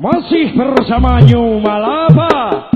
Masih bersama New Malapa.